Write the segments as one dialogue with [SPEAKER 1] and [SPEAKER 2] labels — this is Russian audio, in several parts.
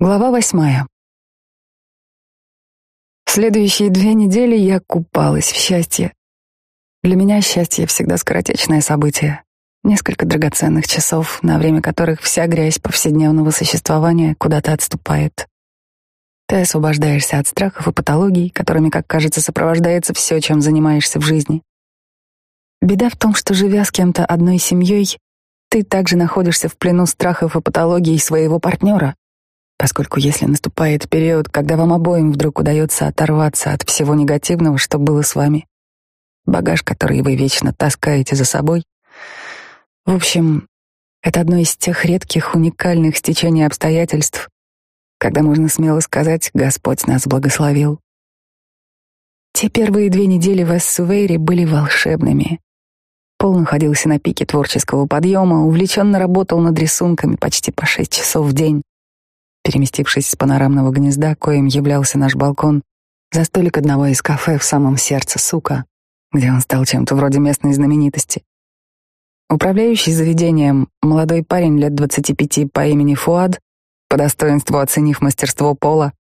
[SPEAKER 1] Глава восьмая. Следующие две недели я купалась в счастье. Для меня счастье всегда скоротечное событие. Несколько драгоценных часов, на время которых вся грязь повседневного существования куда-то отступает. Ты освобождаешься от страхов и патологий, которыми, как кажется, сопровождается все, чем занимаешься в жизни. Беда в том, что, живя с кем-то одной семьей, ты также находишься в плену страхов и патологий своего партнера, Поскольку если наступает период, когда вам обоим вдруг удается оторваться от всего негативного, что было с вами, багаж, который вы вечно таскаете за собой, в общем, это одно из тех редких, уникальных стечений обстоятельств, когда можно смело сказать «Господь нас благословил». Те первые две недели в Эссувейре были волшебными. Пол находился на пике творческого подъема, увлеченно работал над рисунками почти по шесть часов в день. Переместившись с панорамного гнезда, коим являлся наш балкон, за столик одного из кафе в самом сердце сука, где он стал чем-то вроде местной знаменитости. Управляющий заведением, молодой парень лет 25 по имени Фуад, по достоинству оценив мастерство Пола,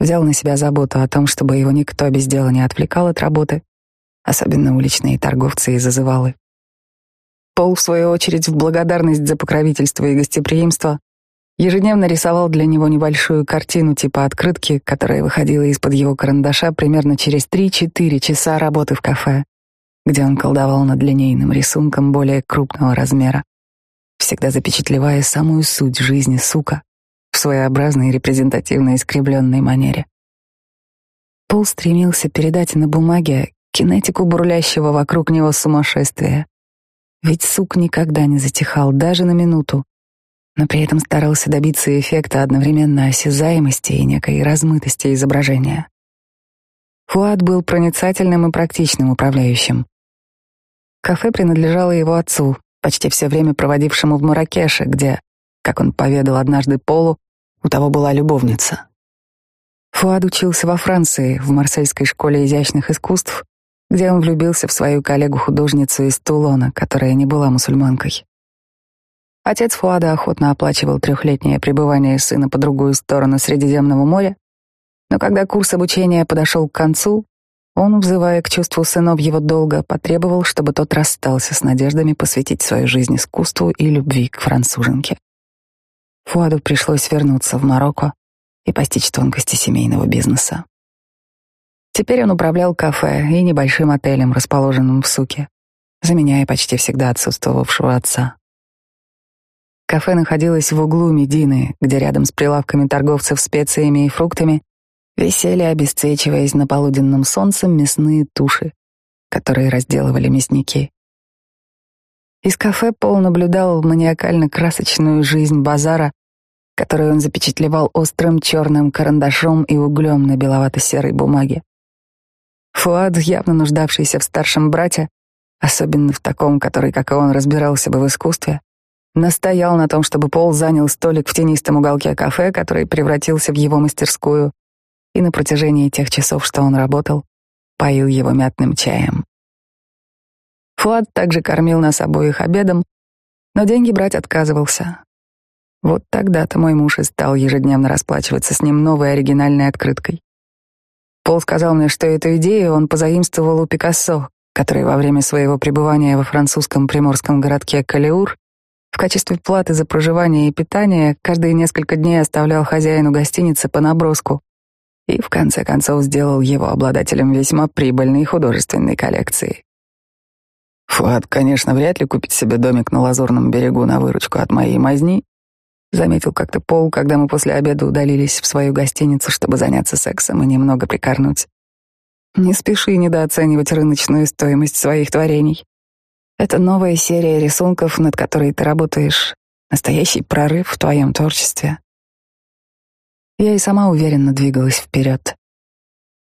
[SPEAKER 1] взял на себя заботу о том, чтобы его никто без дела не отвлекал от работы, особенно уличные торговцы и зазывалы. Пол, в свою очередь, в благодарность за покровительство и гостеприимство, ежедневно рисовал для него небольшую картину типа открытки, которая выходила из-под его карандаша примерно через 3-4 часа работы в кафе, где он колдовал над линейным рисунком более крупного размера, всегда запечатлевая самую суть жизни сука в своеобразной репрезентативной искривленной манере. Пол стремился передать на бумаге кинетику бурлящего вокруг него сумасшествия. Ведь сук никогда не затихал даже на минуту, но при этом старался добиться эффекта одновременно осязаемости и некой размытости изображения. Фуад был проницательным и практичным управляющим. Кафе принадлежало его отцу, почти все время проводившему в Маракеше, где, как он поведал однажды Полу, у того была любовница. Фуад учился во Франции, в Марсельской школе изящных искусств, где он влюбился в свою коллегу-художницу из Тулона, которая не была мусульманкой. Отец Фуада охотно оплачивал трехлетнее пребывание сына по другую сторону Средиземного моря, но когда курс обучения подошел к концу, он, взывая к чувству сыновьего долга, потребовал, чтобы тот расстался с надеждами посвятить свою жизнь искусству и любви к француженке. Фуаду пришлось вернуться в Марокко и постичь тонкости семейного бизнеса. Теперь он управлял кафе и небольшим отелем, расположенным в Суке, заменяя почти всегда отсутствовавшего отца. Кафе находилось в углу Медины, где рядом с прилавками торговцев специями и фруктами висели, обесцвечиваясь на полуденном солнце, мясные туши, которые разделывали мясники. Из кафе Пол наблюдал маниакально-красочную жизнь базара, которую он запечатлевал острым черным карандашом и углем на беловато-серой бумаге. Фуад, явно нуждавшийся в старшем брате, особенно в таком, который, как и он, разбирался бы в искусстве, Настоял на том, чтобы Пол занял столик в тенистом уголке кафе, который превратился в его мастерскую, и на протяжении тех часов, что он работал, поил его мятным чаем. Фуад также кормил нас обоих обедом, но деньги брать отказывался. Вот тогда-то мой муж и стал ежедневно расплачиваться с ним новой оригинальной открыткой. Пол сказал мне, что эту идею он позаимствовал у Пикассо, который во время своего пребывания во французском приморском городке Калиур качестве платы за проживание и питание каждые несколько дней оставлял хозяину гостиницы по наброску и в конце концов сделал его обладателем весьма прибыльной художественной коллекции. Фуат, конечно, вряд ли купит себе домик на Лазурном берегу на выручку от моей мазни, заметил как-то Пол, когда мы после обеда удалились в свою гостиницу, чтобы заняться сексом и немного прикорнуть. Не спеши недооценивать рыночную стоимость своих творений. Это новая серия рисунков, над которой ты работаешь. Настоящий прорыв в твоем творчестве. Я и сама уверенно двигалась вперед.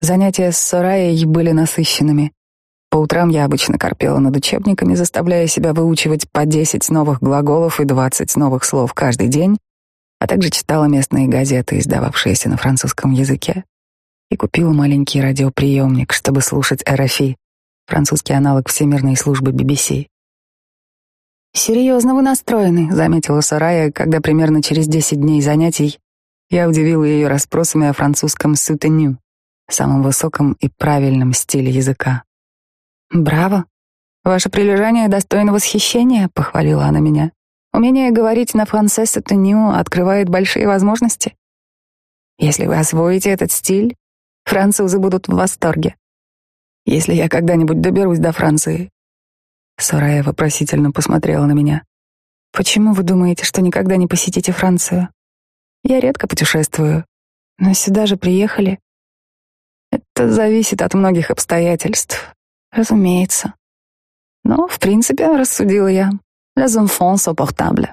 [SPEAKER 1] Занятия с Сораей были насыщенными. По утрам я обычно корпела над учебниками, заставляя себя выучивать по 10 новых глаголов и 20 новых слов каждый день, а также читала местные газеты, издававшиеся на французском языке, и купила маленький радиоприемник, чтобы слушать РФИ французский аналог Всемирной службы BBC. «Серьезно вы настроены», — заметила Сарая, когда примерно через десять дней занятий Я удивила ее расспросами о французском «сутеню», самом высоком и правильном стиле языка. «Браво! Ваше прилежание достойно восхищения», — похвалила она меня. «Умение говорить на франце «сутеню» открывает большие возможности. Если вы освоите этот стиль, французы будут в восторге. Если я когда-нибудь доберусь до Франции». Сорая вопросительно посмотрела на меня. «Почему вы думаете, что никогда не посетите Францию?» «Я редко путешествую, но сюда же приехали. Это зависит от многих обстоятельств, разумеется. Но, в принципе, рассудила я. Les enfants sont portables.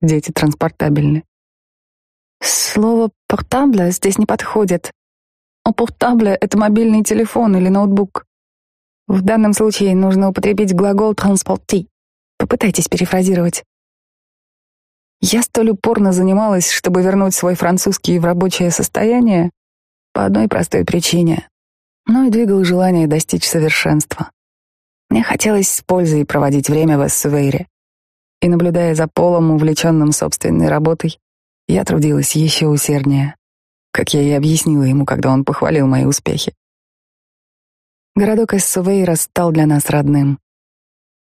[SPEAKER 1] Дети транспортабельны. Слово «портабле» здесь не подходит. «Портабле» — это мобильный телефон или ноутбук. В данном случае нужно употребить глагол «транспорти». Попытайтесь перефразировать. Я столь упорно занималась, чтобы вернуть свой французский в рабочее состояние, по одной простой причине. Но и двигало желание достичь совершенства. Мне хотелось с пользой проводить время в Эссувейре. И, наблюдая за Полом, увлеченным собственной работой, я трудилась еще усерднее, как я и объяснила ему, когда он похвалил мои успехи. Городок Эссувейра стал для нас родным.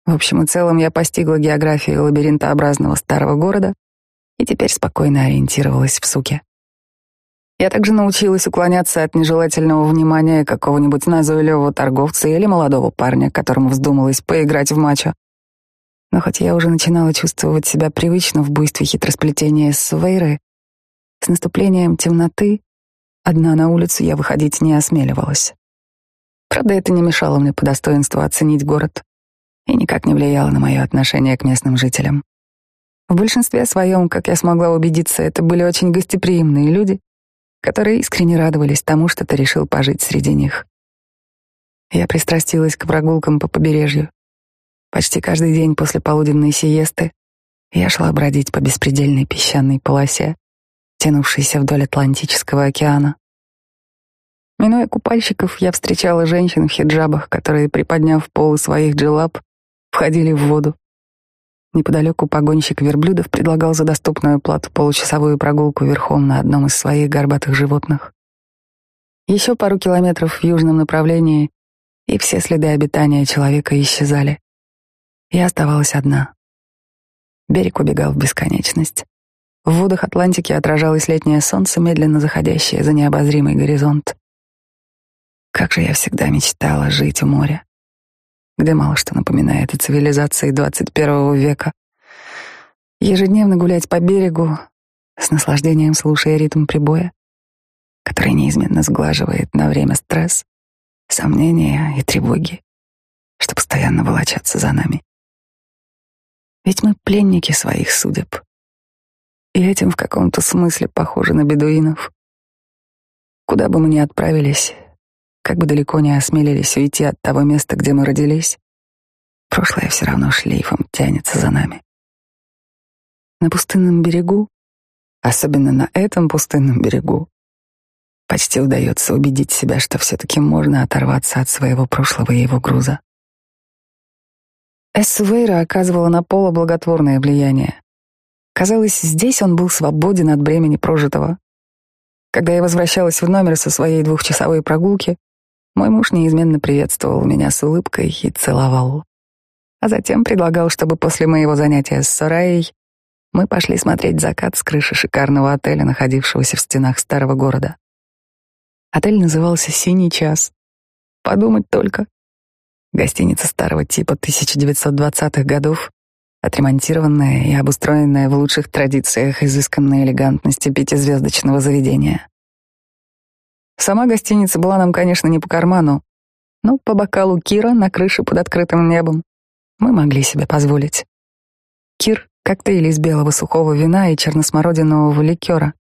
[SPEAKER 1] В общем и целом я постигла географию лабиринтообразного старого города и теперь спокойно ориентировалась в суке. Я также научилась уклоняться от нежелательного внимания какого-нибудь назойливого торговца или молодого парня, которому вздумалось поиграть в матча. Но хоть я уже начинала чувствовать себя привычно в буйстве хитросплетения с Вейры, с наступлением темноты одна на улицу я выходить не осмеливалась. Правда, это не мешало мне по достоинству оценить город и никак не влияло на мое отношение к местным жителям. В большинстве своем, как я смогла убедиться, это были очень гостеприимные люди, которые искренне радовались тому, что ты решил пожить среди них. Я пристрастилась к прогулкам по побережью. Почти каждый день после полуденной сиесты я шла бродить по беспредельной песчаной полосе, тянувшейся вдоль Атлантического океана. Минуя купальщиков, я встречала женщин в хиджабах, которые, приподняв полы своих джилаб, входили в воду. Неподалеку погонщик верблюдов предлагал за доступную плату получасовую прогулку верхом на одном из своих горбатых животных. Еще пару километров в южном направлении, и все следы обитания человека исчезали. Я оставалась одна. Берег убегал в бесконечность. В водах Атлантики отражалось летнее солнце, медленно заходящее за необозримый горизонт. Как же я всегда мечтала жить у моря где мало что напоминает о цивилизации 21 века. Ежедневно гулять по берегу, с наслаждением слушая ритм прибоя, который неизменно сглаживает на время стресс, сомнения и тревоги, что постоянно волочатся за нами. Ведь мы пленники своих судеб. И этим в каком-то смысле похожи на бедуинов. Куда бы мы ни отправились, как бы далеко не осмелились уйти от того места, где мы родились, прошлое все равно шлейфом тянется за нами. На пустынном берегу, особенно на этом пустынном берегу, почти удается убедить себя, что все-таки можно оторваться от своего прошлого и его груза. Эссувейра оказывала на Пола благотворное влияние. Казалось, здесь он был свободен от бремени прожитого. Когда я возвращалась в номер со своей двухчасовой прогулки, мой муж неизменно приветствовал меня с улыбкой и целовал. А затем предлагал, чтобы после моего занятия с Сораей мы пошли смотреть закат с крыши шикарного отеля, находившегося в стенах старого города. Отель назывался «Синий час». Подумать только. Гостиница старого типа 1920-х годов, отремонтированная и обустроенная в лучших традициях изысканной элегантности пятизвездочного заведения. Сама гостиница была нам, конечно, не по карману, но по бокалу Кира на крыше под открытым небом мы могли себе позволить. Кир — коктейль из белого сухого вина и черносмородинового ликера,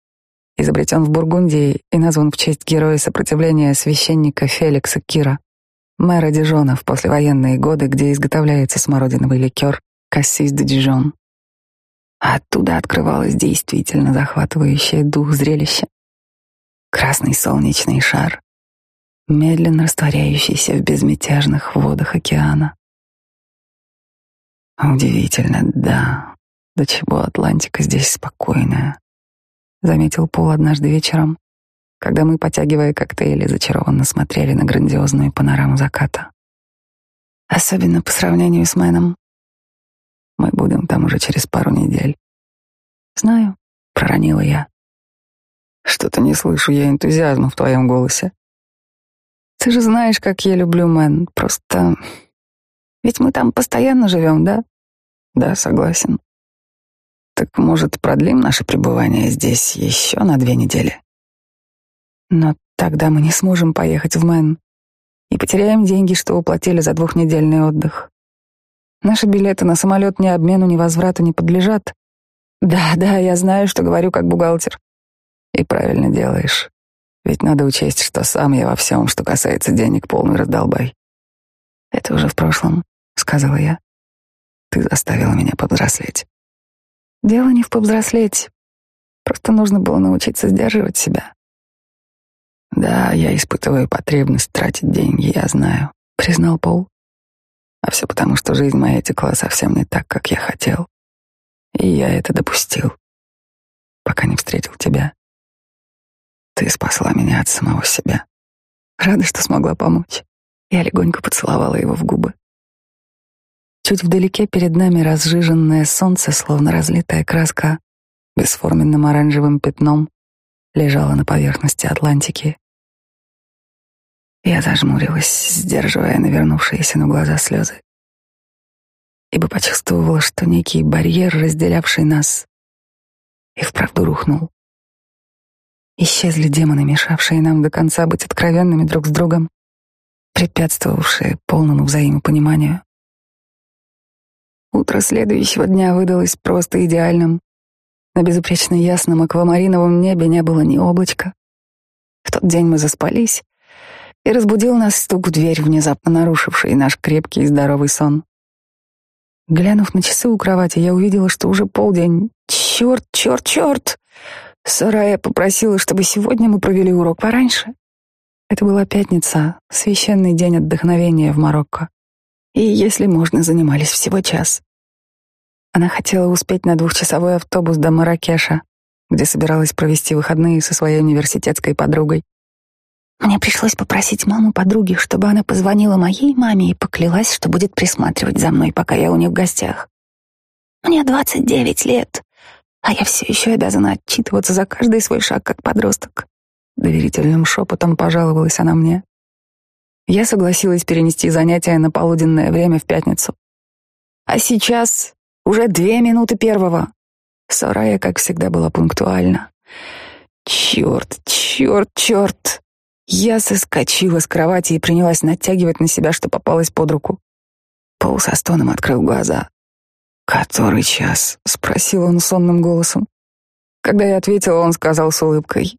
[SPEAKER 1] изобретен в Бургундии и назван в честь героя сопротивления священника Феликса Кира, мэра Дижона в послевоенные годы, где изготовляется смородиновый ликер «Кассис де Дижон». А оттуда открывалось действительно захватывающее дух зрелище. Красный солнечный шар, медленно растворяющийся в безмятежных водах океана. Удивительно, да, до чего Атлантика здесь спокойная. заметил Пол однажды вечером, когда мы, потягивая коктейли, зачарованно смотрели на грандиозную панораму заката. Особенно по сравнению с Мэном. Мы будем там уже через пару недель. Знаю, проронила я. Что-то не слышу я энтузиазма в твоем голосе. Ты же знаешь, как я люблю Мэн. Просто... Ведь мы там постоянно живем, да? Да, согласен. Так, может, продлим наше пребывание здесь еще на две недели? Но тогда мы не сможем поехать в Мэн и потеряем деньги, что уплатили за двухнедельный отдых. Наши билеты на самолет ни обмену, ни возврату не подлежат. Да, да, я знаю, что говорю как бухгалтер. И правильно делаешь. Ведь надо учесть, что сам я во всем, что касается денег, полный раздолбай. Это уже в прошлом, сказала я. Ты заставила меня повзрослеть. Дело не в повзрослеть. Просто нужно было научиться сдерживать себя. Да, я испытываю потребность тратить деньги, я знаю, признал Пол. А все потому, что жизнь моя текла совсем не так, как я хотел. И я это допустил, пока не встретил тебя. Ты спасла меня от самого себя. Рада, что смогла помочь. Я легонько поцеловала его в губы. Чуть вдалеке перед нами разжиженное солнце, словно разлитая краска, бесформенным оранжевым пятном, лежало на поверхности Атлантики. Я зажмурилась, сдерживая навернувшиеся на глаза слезы, ибо почувствовала, что некий барьер, разделявший нас, и вправду рухнул. Исчезли демоны, мешавшие нам до конца быть откровенными друг с другом, препятствовавшие полному взаимопониманию. Утро следующего дня выдалось просто идеальным. На безупречно ясном аквамариновом небе не было ни облачка. В тот день мы заспались, и разбудил нас стук в дверь, внезапно нарушивший наш крепкий и здоровый сон. Глянув на часы у кровати, я увидела, что уже полдень. Черт, черт, черт! Сарая попросила, чтобы сегодня мы провели урок пораньше. Это была пятница, священный день отдохновения в Марокко. И, если можно, занимались всего час. Она хотела успеть на двухчасовой автобус до Маракеша, где собиралась провести выходные со своей университетской подругой. Мне пришлось попросить маму подруги, чтобы она позвонила моей маме и поклялась, что будет присматривать за мной, пока я у них в гостях. Мне двадцать девять лет, а я все еще обязана отчитываться за каждый свой шаг как подросток. Доверительным шепотом пожаловалась она мне. Я согласилась перенести занятия на полуденное время в пятницу. А сейчас уже две минуты первого. Сарая, как всегда, была пунктуальна. Черт, черт, черт. Я соскочила с кровати и принялась натягивать на себя, что попалось под руку. Пол со стоном открыл глаза. «Который час?» — спросил он сонным голосом. Когда я ответила, он сказал с улыбкой.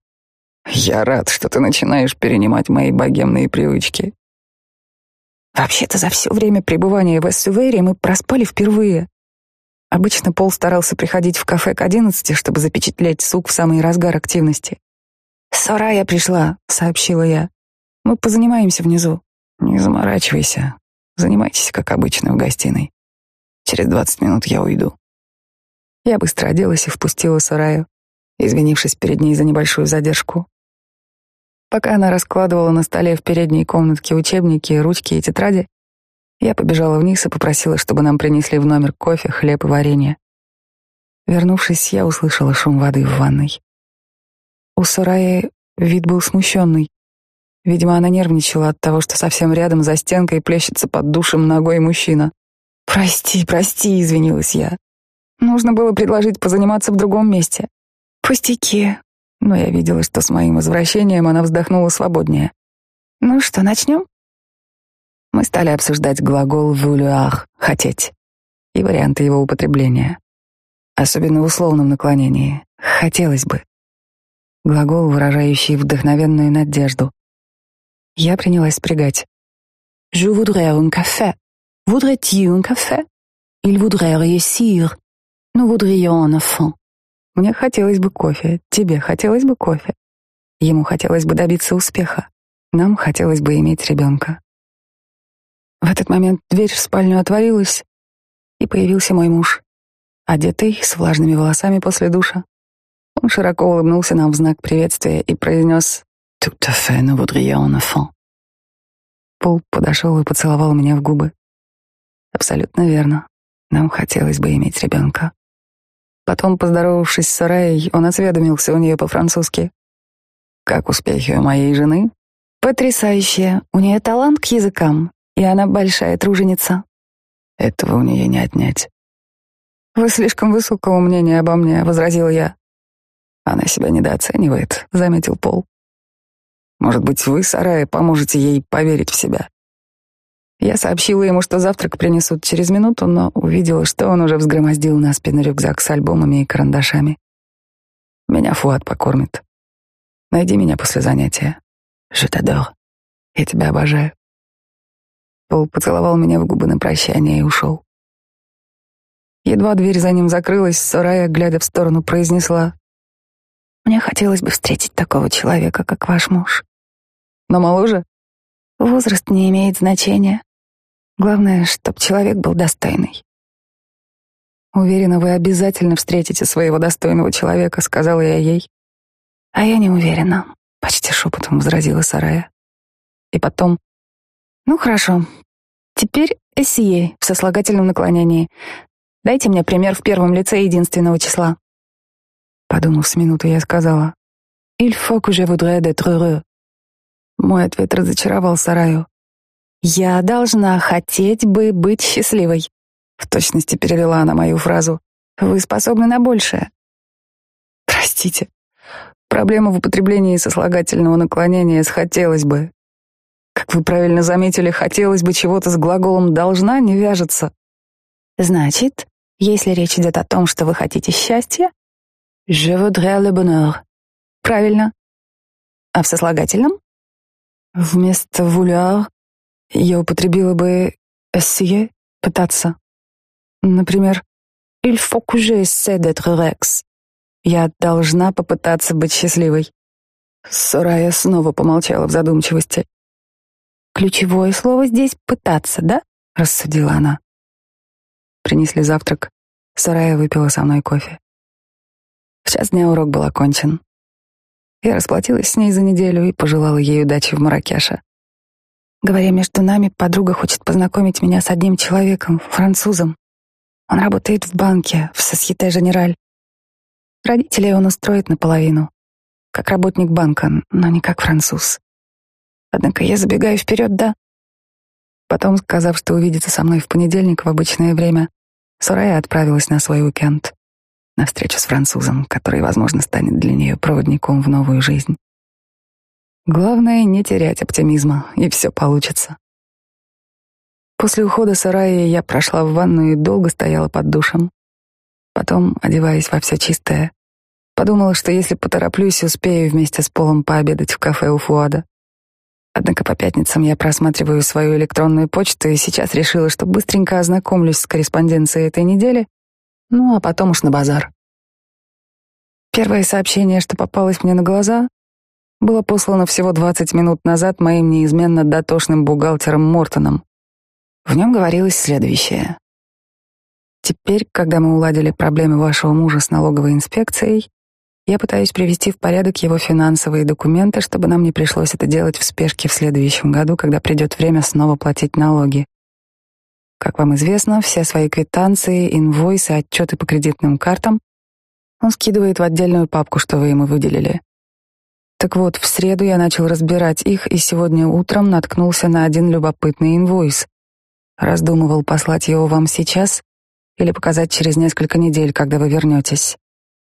[SPEAKER 1] «Я рад, что ты начинаешь перенимать мои богемные привычки». Вообще-то за все время пребывания в Эссувере мы проспали впервые. Обычно Пол старался приходить в кафе к одиннадцати, чтобы запечатлеть сук в самый разгар активности. «Сорая пришла», — сообщила я. «Мы позанимаемся внизу». «Не заморачивайся. Занимайтесь, как обычно, в гостиной. Через двадцать минут я уйду». Я быстро оделась и впустила Сараю, извинившись перед ней за небольшую задержку. Пока она раскладывала на столе в передней комнатке учебники, ручки и тетради, я побежала вниз и попросила, чтобы нам принесли в номер кофе, хлеб и варенье. Вернувшись, я услышала шум воды в ванной. У Сараи вид был смущенный. Видимо, она нервничала от того, что совсем рядом за стенкой плещется под душем ногой мужчина. «Прости, прости», — извинилась я. «Нужно было предложить позаниматься в другом месте». «Пустяки». Но я видела, что с моим возвращением она вздохнула свободнее. «Ну что, начнем?» Мы стали обсуждать глагол «vouloir» — «хотеть» и варианты его употребления. Особенно в условном наклонении «хотелось бы» глагол, выражающий вдохновенную надежду. Я принялась спрягать. «Je voudrais un café. Voudrais-tu un café? Il voudrait réussir. Nous voudrions un enfant». Мне хотелось бы кофе, тебе хотелось бы кофе. Ему хотелось бы добиться успеха. Нам хотелось бы иметь ребенка. В этот момент дверь в спальню отворилась, и появился мой муж, одетый, с влажными волосами после душа. Он широко улыбнулся нам в знак приветствия и произнес «Tout à fait, nous voudrions un enfant». Пол подошел и поцеловал меня в губы. Абсолютно верно. Нам хотелось бы иметь ребенка. Потом, поздоровавшись с Сараей, он осведомился у нее по-французски. «Как успехи у моей жены?» «Потрясающе. У нее талант к языкам, и она большая труженица». «Этого у нее не отнять». «Вы слишком высокого мнения обо мне», — возразила я. «Она себя недооценивает», — заметил Пол. «Может быть, вы, Сарая, поможете ей поверить в себя?» Я сообщила ему, что завтрак принесут через минуту, но увидела, что он уже взгромоздил на спину рюкзак с альбомами и карандашами. Меня Фуат покормит. Найди меня после занятия. Je t'adore. Я тебя обожаю. Пол поцеловал меня в губы на прощание и ушел. Едва дверь за ним закрылась, Сарая, глядя в сторону, произнесла. «Мне хотелось бы встретить такого человека, как ваш муж. Но моложе? Возраст не имеет значения. Главное, чтобы человек был достойный. Уверена, вы обязательно встретите своего достойного человека, сказала я ей. А я не уверена, почти шепотом возразила Сарая. И потом, ну хорошо, теперь эссие в сослагательном наклонении. Дайте мне пример в первом лице единственного числа. Подумав с минуту, я сказала, «Il faut que je voudrais d'être heureux». Мой ответ разочаровал Сараю. «Я должна хотеть бы быть счастливой», — в точности перевела она мою фразу. «Вы способны на большее». Простите. Проблема в употреблении сослагательного наклонения с «хотелось бы». Как вы правильно заметили, «хотелось бы» чего-то с глаголом «должна» не вяжется. Значит, если речь идет о том, что вы хотите счастья, «je voudrais le bonheur». Правильно. А в сослагательном? Вместо «vouloir» я употребила бы essayer, пытаться. Например, il faut que j'essaie d'être rex. Я должна попытаться быть счастливой. Сорая снова помолчала в задумчивости. Ключевое слово здесь «пытаться», да? Рассудила она. Принесли завтрак. Сорая выпила со мной кофе. В час дня урок был окончен. Я расплатилась с ней за неделю и пожелала ей удачи в Маракеше. Говоря между нами, подруга хочет познакомить меня с одним человеком, французом. Он работает в банке, в Сосьете Женераль. Родителей он устроит наполовину, как работник банка, но не как француз. Однако я забегаю вперед, да. Потом, сказав, что увидится со мной в понедельник в обычное время, Сурая отправилась на свой уикенд, на встречу с французом, который, возможно, станет для нее проводником в новую жизнь. Главное — не терять оптимизма, и все получится. После ухода Сараи я прошла в ванну и долго стояла под душем. Потом, одеваясь во все чистое, подумала, что если потороплюсь, успею вместе с Полом пообедать в кафе у Фуада. Однако по пятницам я просматриваю свою электронную почту и сейчас решила, что быстренько ознакомлюсь с корреспонденцией этой недели, ну а потом уж на базар. Первое сообщение, что попалось мне на глаза, было послано всего 20 минут назад моим неизменно дотошным бухгалтером Мортоном. В нем говорилось следующее. Теперь, когда мы уладили проблемы вашего мужа с налоговой инспекцией, я пытаюсь привести в порядок его финансовые документы, чтобы нам не пришлось это делать в спешке в следующем году, когда придет время снова платить налоги. Как вам известно, все свои квитанции, инвойсы, отчеты по кредитным картам он скидывает в отдельную папку, что вы ему выделили. Так вот, в среду я начал разбирать их, и сегодня утром наткнулся на один любопытный инвойс. Раздумывал, послать его вам сейчас или показать через несколько недель, когда вы вернетесь.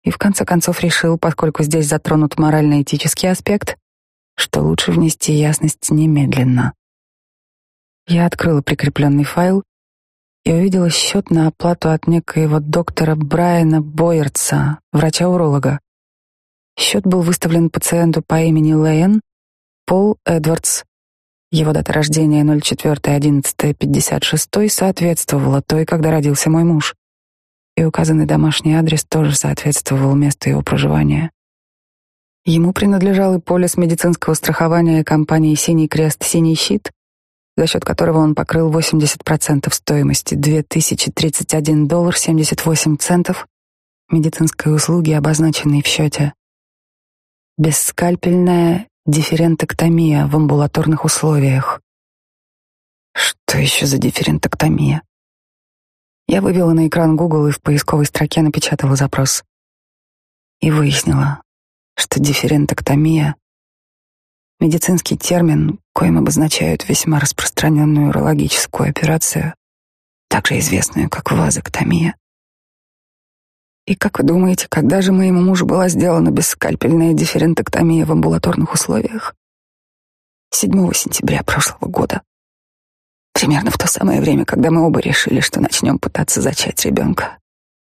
[SPEAKER 1] И в конце концов решил, поскольку здесь затронут морально-этический аспект, что лучше внести ясность немедленно. Я открыла прикрепленный файл и увидела счет на оплату от некоего доктора Брайана Бойерца, врача-уролога. Счет был выставлен пациенту по имени Лейн Пол Эдвардс. Его дата рождения 04.11.56 соответствовала той, когда родился мой муж. И указанный домашний адрес тоже соответствовал месту его проживания. Ему принадлежал и полис медицинского страхования компании «Синий крест, синий щит», за счет которого он покрыл 80% стоимости 2031 доллар 78 центов медицинской услуги, обозначенной в счете. Бесскальпельная дифферентоктомия в амбулаторных условиях. Что еще за дифферентоктомия? Я вывела на экран Google и в поисковой строке напечатала запрос. И выяснила, что дифферентоктомия — медицинский термин, коим обозначают весьма распространенную урологическую операцию, также известную как вазоктомия. И как вы думаете, когда же моему мужу была сделана бесскальпельная дифферентоктомия в амбулаторных условиях? 7 сентября прошлого года. Примерно в то самое время, когда мы оба решили, что начнем пытаться зачать ребенка.